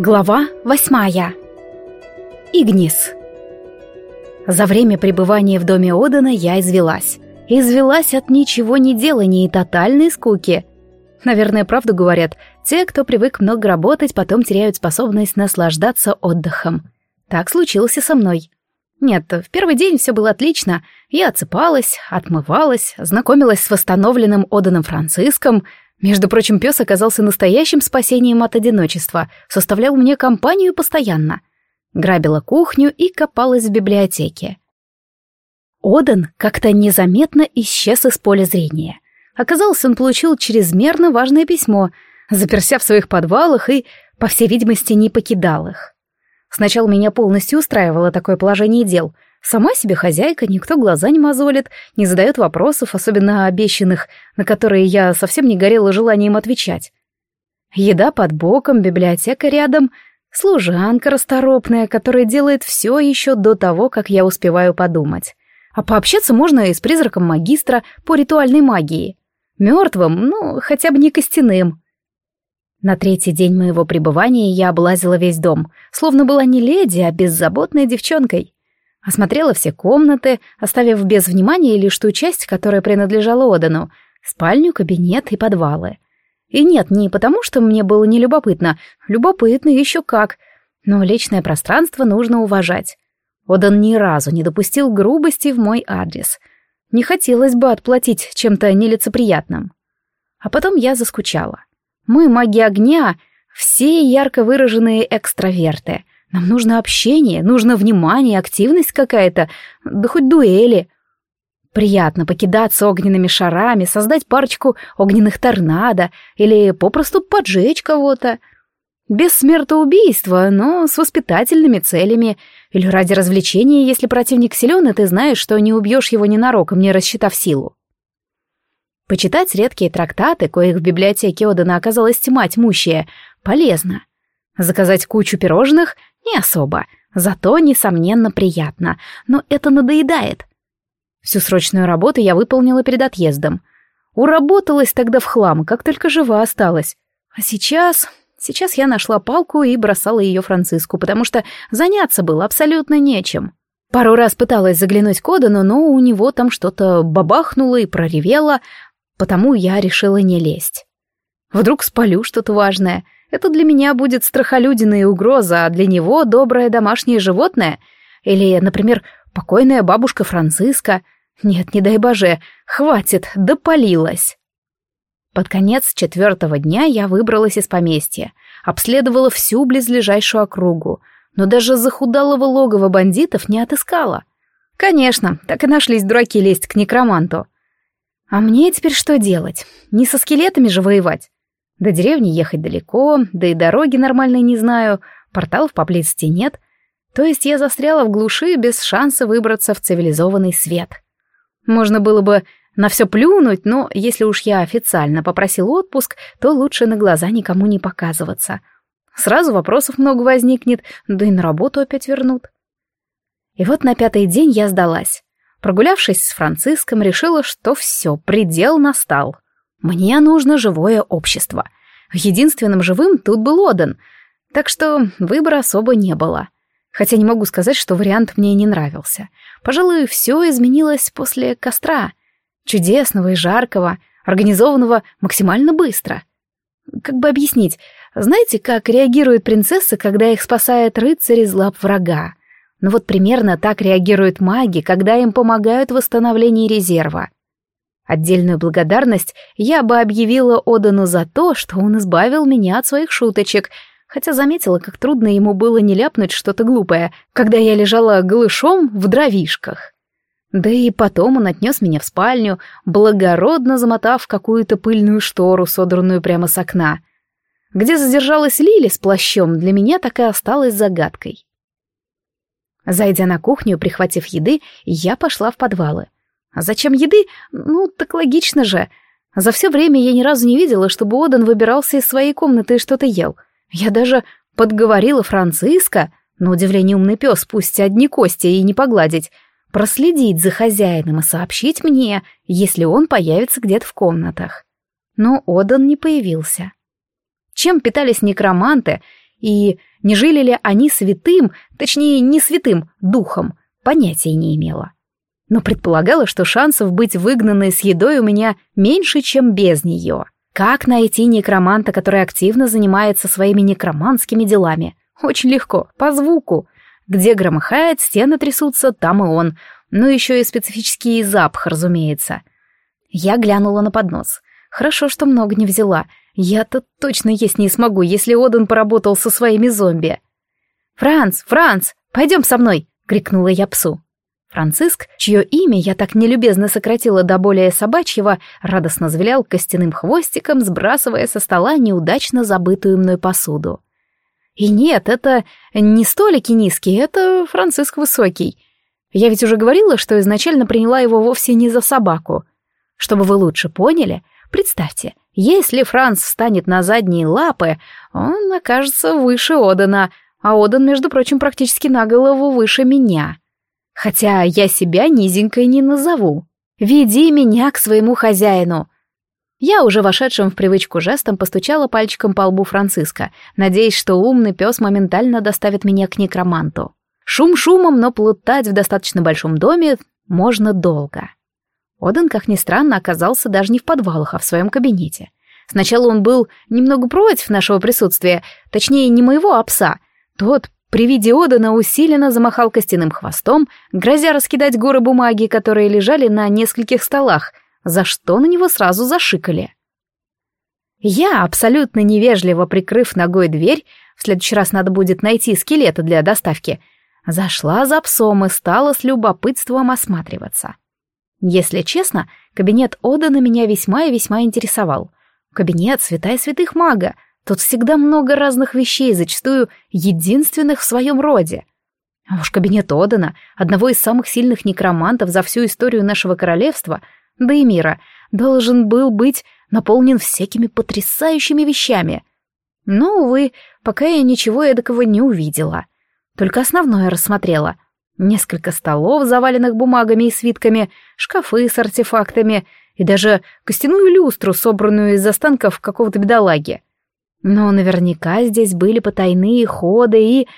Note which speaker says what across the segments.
Speaker 1: Глава восьмая. Игнис. За время пребывания в доме Одана я извелась. Извелась от ничего не делания и тотальной скуки. Наверное, правду говорят, те, кто привык много работать, потом теряют способность наслаждаться отдыхом. Так случилось и со мной. Нет, в первый день все было отлично. Я отсыпалась, отмывалась, знакомилась с восстановленным Оданом Франциском, между прочим, пес оказался настоящим спасением от одиночества, составлял мне компанию постоянно. Грабила кухню и копалась в библиотеке. Одан как-то незаметно исчез из поля зрения. Оказалось, он получил чрезмерно важное письмо, заперся в своих подвалах и, по всей видимости, не покидал их. Сначала меня полностью устраивало такое положение дел — Сама себе хозяйка, никто глаза не мозолит, не задает вопросов, особенно обещанных, на которые я совсем не горела желанием отвечать. Еда под боком, библиотека рядом, служанка расторопная, которая делает все еще до того, как я успеваю подумать. А пообщаться можно и с призраком магистра по ритуальной магии. Мертвым, ну, хотя бы не костяным. На третий день моего пребывания я облазила весь дом, словно была не леди, а беззаботной девчонкой. Осмотрела все комнаты, оставив без внимания лишь ту часть, которая принадлежала Одану — спальню, кабинет и подвалы. И нет, не потому, что мне было не любопытно, любопытно еще как, но личное пространство нужно уважать. Одан ни разу не допустил грубости в мой адрес. Не хотелось бы отплатить чем-то нелицеприятным. А потом я заскучала. Мы, маги огня, все ярко выраженные экстраверты — нам нужно общение, нужно внимание, активность какая-то, да хоть дуэли. Приятно покидаться огненными шарами, создать парочку огненных торнадо или попросту поджечь кого-то. Без смертоубийства, но с воспитательными целями. Или ради развлечения, если противник силен, и ты знаешь, что не убьешь его ненароком, не рассчитав силу. Почитать редкие трактаты, коих в библиотеке Одана оказалась тьма тьмущая, полезно. Заказать кучу пирожных — не особо, зато, несомненно, приятно, но это надоедает. Всю срочную работу я выполнила перед отъездом. Уработалась тогда в хлам, как только жива осталась. А сейчас... Сейчас я нашла палку и бросала ее Франциску, потому что заняться было абсолютно нечем. Пару раз пыталась заглянуть к Одану, но у него там что-то бабахнуло и проревело, потому я решила не лезть. Вдруг спалю что-то важное — это для меня будет страхолюдина и угроза, а для него доброе домашнее животное. Или, например, покойная бабушка Франциска. Нет, не дай боже, хватит, допалилась. Под конец четвертого дня я выбралась из поместья, обследовала всю близлежащую округу, но даже захудалого логова бандитов не отыскала. Конечно, так и нашлись дураки лезть к некроманту. А мне теперь что делать? Не со скелетами же воевать. До деревни ехать далеко, да и дороги нормальной не знаю, порталов поблизости нет. То есть я застряла в глуши без шанса выбраться в цивилизованный свет. Можно было бы на все плюнуть, но если уж я официально попросил отпуск, то лучше на глаза никому не показываться. Сразу вопросов много возникнет, да и на работу опять вернут. И вот на пятый день я сдалась. Прогулявшись с Франциском, решила, что все, предел настал — мне нужно живое общество. Единственным живым тут был Одан, так что выбора особо не было. Хотя не могу сказать, что вариант мне не нравился. Пожалуй, все изменилось после костра. Чудесного и жаркого, организованного максимально быстро. Как бы объяснить, знаете, как реагируют принцессы, когда их спасает рыцарь из лап врага? Ну вот примерно так реагируют маги, когда им помогают в восстановлении резерва. Отдельную благодарность я бы объявила Одану за то, что он избавил меня от своих шуточек, хотя заметила, как трудно ему было не ляпнуть что-то глупое, когда я лежала голышом в дровишках. Да и потом он отнес меня в спальню, благородно замотав какую-то пыльную штору, содранную прямо с окна. Где задержалась Лили с плащом, для меня так и осталась загадкой. Зайдя на кухню, прихватив еды, я пошла в подвалы — а зачем еды? Ну, так логично же. За все время я ни разу не видела, чтобы Одан выбирался из своей комнаты и что-то ел. Я даже подговорила Франциска, на удивление умный пес, пусть одни кости и не погладить, проследить за хозяином и сообщить мне, если он появится где-то в комнатах. Но Одан не появился. Чем питались некроманты и не жили ли они святым, точнее, не святым, духом, понятия не имела. Но предполагала, что шансов быть выгнанной с едой у меня меньше, чем без нее. Как найти некроманта, который активно занимается своими некроманскими делами? Очень легко, по звуку. Где громыхает, стены трясутся, там и он. Ну, еще и специфический запах, разумеется. Я глянула на поднос. Хорошо, что много не взяла. Я-то точно есть не смогу, если Оден поработал со своими зомби. «Франц, Франц, пойдем со мной!» — крикнула я псу. Франциск, чье имя я так нелюбезно сократила до более собачьего, радостно завилял костяным хвостиком, сбрасывая со стола неудачно забытую мной посуду. И нет, это не столики низкие, это Франциск высокий. Я ведь уже говорила, что изначально приняла его вовсе не за собаку. Чтобы вы лучше поняли, представьте, если Франц встанет на задние лапы, он окажется выше Одана, а Одан, между прочим, практически на голову выше меня. Хотя я себя низенькой не назову. Веди меня к своему хозяину. Я уже вошедшим в привычку жестом постучала пальчиком по лбу Франциска, надеясь, что умный пес моментально доставит меня к некроманту. Шум шумом, но плутать в достаточно большом доме можно долго. Оден, как ни странно, оказался даже не в подвалах, а в своем кабинете. Сначала он был немного против нашего присутствия, точнее, не моего, а пса. Тот при виде Одена усиленно замахал костяным хвостом, грозя раскидать горы бумаги, которые лежали на нескольких столах, за что на него сразу зашикали. Я, абсолютно невежливо прикрыв ногой дверь, в следующий раз надо будет найти скелеты для доставки, зашла за псом и стала с любопытством осматриваться. Если честно, кабинет Одена меня весьма и весьма интересовал. Кабинет святая святых мага — Тут всегда много разных вещей, зачастую единственных в своем роде. А уж кабинет Одена, одного из самых сильных некромантов за всю историю нашего королевства, да и мира, должен был быть наполнен всякими потрясающими вещами. Но, увы, пока я ничего эдакого не увидела. Только основное рассмотрела. Несколько столов, заваленных бумагами и свитками, шкафы с артефактами и даже костяную люстру, собранную из останков какого-то бедолаги. Но наверняка здесь были потайные ходы и...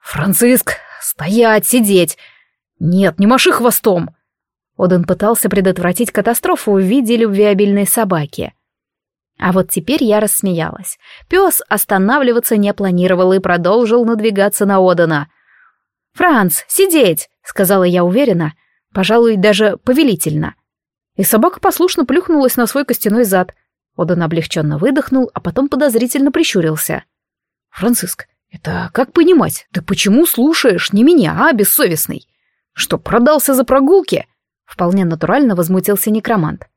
Speaker 1: «Франциск, стоять, сидеть! Нет, не маши хвостом!» Оден пытался предотвратить катастрофу в виде любвеобильной собаки. А вот теперь я рассмеялась. Пес останавливаться не планировал и продолжил надвигаться на Одена. «Франц, сидеть!» — сказала я уверенно, пожалуй, даже повелительно. И собака послушно плюхнулась на свой костяной зад — Одан облегченно выдохнул, а потом подозрительно прищурился. «Франциск, это как понимать? Ты почему слушаешь не меня, а бессовестный? Что, продался за прогулки?» Вполне натурально возмутился некромант.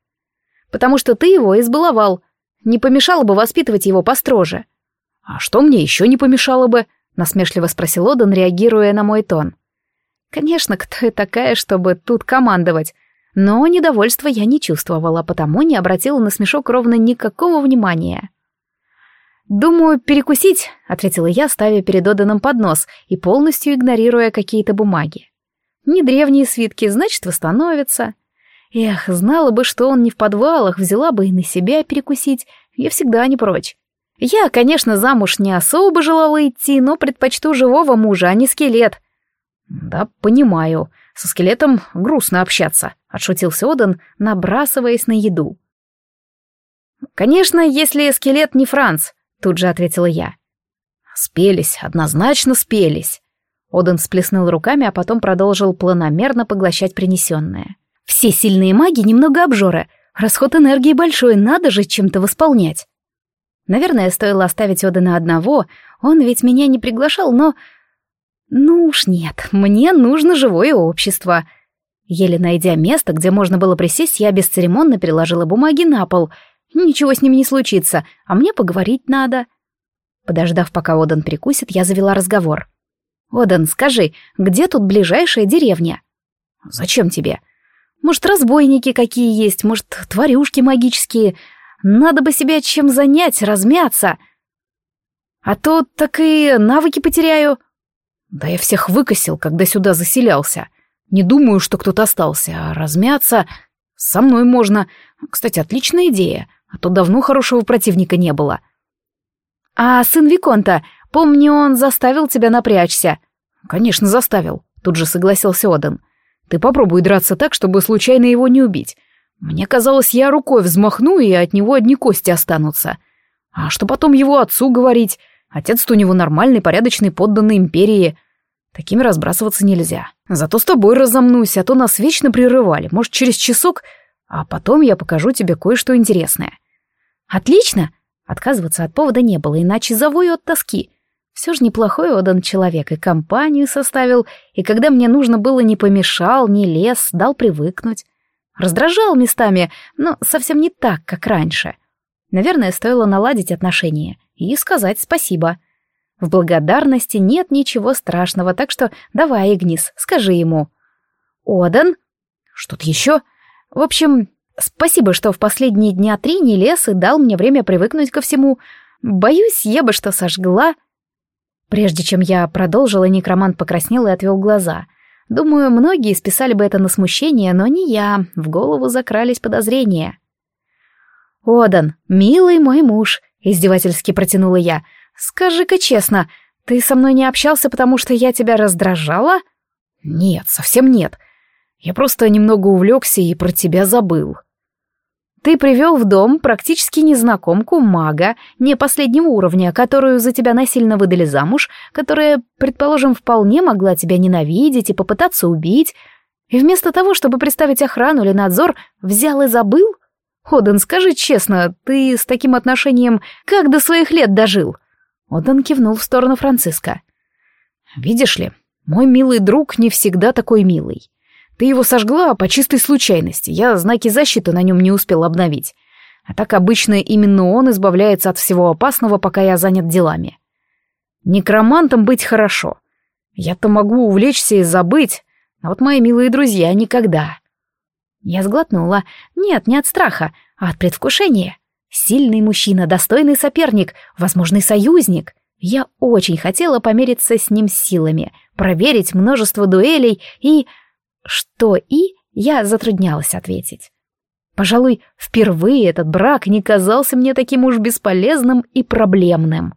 Speaker 1: «Потому что ты его избаловал. Не помешало бы воспитывать его построже». «А что мне еще не помешало бы?» — насмешливо спросил Одан, реагируя на мой тон. «Конечно, кто я такая, чтобы тут командовать? Но недовольства я не чувствовала, потому не обратила на смешок ровно никакого внимания. «Думаю, перекусить», — ответила я, ставя перед Оданом поднос и полностью игнорируя какие-то бумаги. «Не древние свитки, значит, восстановятся». Эх, знала бы, что он не в подвалах, взяла бы и на себя перекусить, я всегда не прочь. Я, конечно, замуж не особо желала идти, но предпочту живого мужа, а не скелет. Да, понимаю, со скелетом грустно общаться, отшутился Одан, набрасываясь на еду. «Конечно, если скелет не Франц», — тут же ответила я. «Спелись, однозначно спелись». Оден сплеснул руками, а потом продолжил планомерно поглощать принесенное. «Все сильные маги немного обжоры. Расход энергии большой, надо же чем-то восполнять». Наверное, стоило оставить Одена одного, он ведь меня не приглашал, но... Ну уж нет, мне нужно живое общество. Еле найдя место, где можно было присесть, я бесцеремонно переложила бумаги на пол. Ничего с ними не случится, а мне поговорить надо. Подождав, пока Одан перекусит, я завела разговор. «Одан, скажи, где тут ближайшая деревня?» «Зачем тебе?» «Может, разбойники какие есть, может, тварюшки магические. Надо бы себя чем занять, размяться. А то так и навыки потеряю». «Да я всех выкосил, когда сюда заселялся. Не думаю, что кто-то остался, а размяться со мной можно. Кстати, отличная идея, а то давно хорошего противника не было. А сын Виконта, Помню, он заставил тебя напрячься».
Speaker 2: «Конечно, заставил», — тут же согласился Одан. «Ты попробуй драться так, чтобы случайно его не убить. Мне казалось, я рукой взмахну, и от него одни кости останутся. А что потом его отцу говорить? Отец-то у него нормальный, порядочный, подданный империи. Такими разбрасываться нельзя. Зато с тобой разомнусь, а то нас вечно прерывали. Может, через часок, а потом я покажу тебе кое-что интересное».
Speaker 1: «Отлично!» Отказываться от повода не было, иначе завою от тоски. Все же неплохой отдан человек, и компанию составил, и когда мне нужно было, не помешал, не лез, дал привыкнуть. Раздражал местами, но совсем не так, как раньше. Наверное, стоило наладить отношения и сказать спасибо. В благодарности нет ничего страшного, так что давай, Игнис, скажи ему. Одан? Что-то еще? В общем, спасибо, что в последние дня три не лез и дал мне время привыкнуть ко всему. Боюсь, я бы что сожгла. Прежде чем я продолжила, некромант покраснел и отвел глаза. Думаю, многие списали бы это на смущение, но не я. В голову закрались подозрения. «Одан, милый мой муж», — издевательски протянула я, — «скажи-ка честно, ты со мной не общался, потому что я тебя раздражала?»
Speaker 2: «Нет, совсем нет. Я просто немного увлекся и про тебя забыл».
Speaker 1: Ты привел в дом практически незнакомку мага, не последнего уровня, которую за тебя насильно выдали замуж, которая, предположим, вполне могла тебя ненавидеть и попытаться убить, и вместо того, чтобы представить охрану или надзор, взял и забыл? Оден, скажи честно, ты с таким отношением как до своих лет дожил?» Оден кивнул в сторону Франциска.
Speaker 2: «Видишь ли, мой милый друг не всегда такой милый. Ты его сожгла по чистой случайности, я знаки защиты на нем не успел обновить. А так обычно именно он избавляется от всего опасного, пока я занят делами. Некромантом быть хорошо. Я-то могу увлечься и забыть, а вот мои милые друзья никогда.
Speaker 1: Я сглотнула. Нет, не от страха, а от предвкушения. Сильный мужчина, достойный соперник, возможный союзник. Я очень хотела помериться с ним силами, проверить множество дуэлей и что и, я затруднялась ответить. Пожалуй, впервые этот брак не казался мне таким уж бесполезным и проблемным.